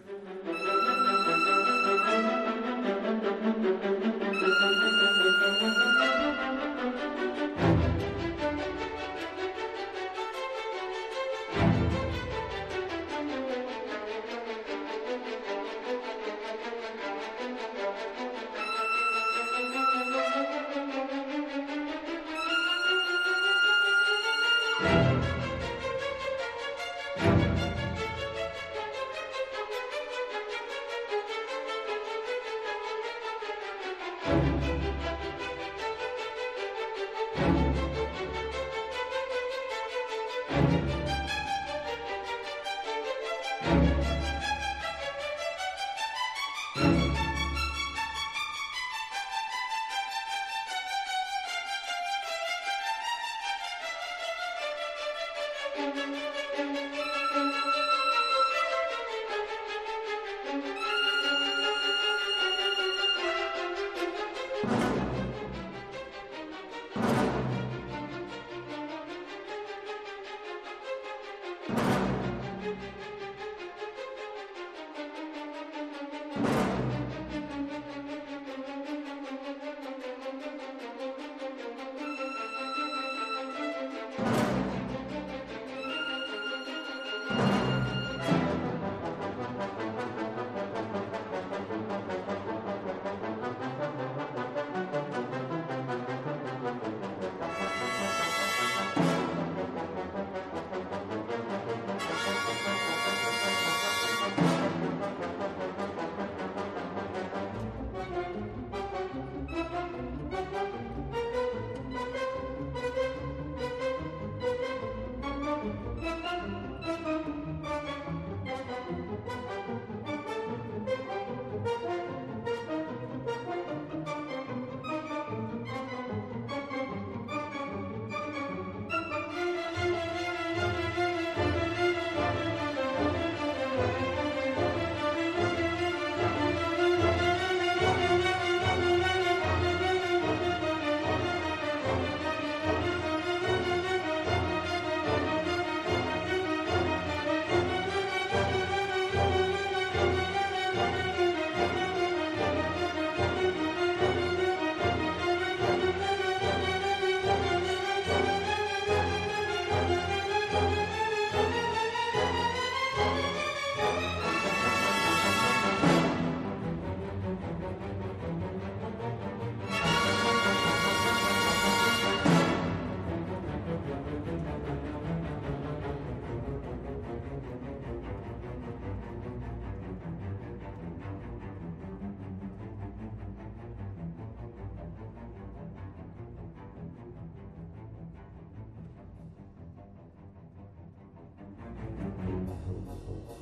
makhluk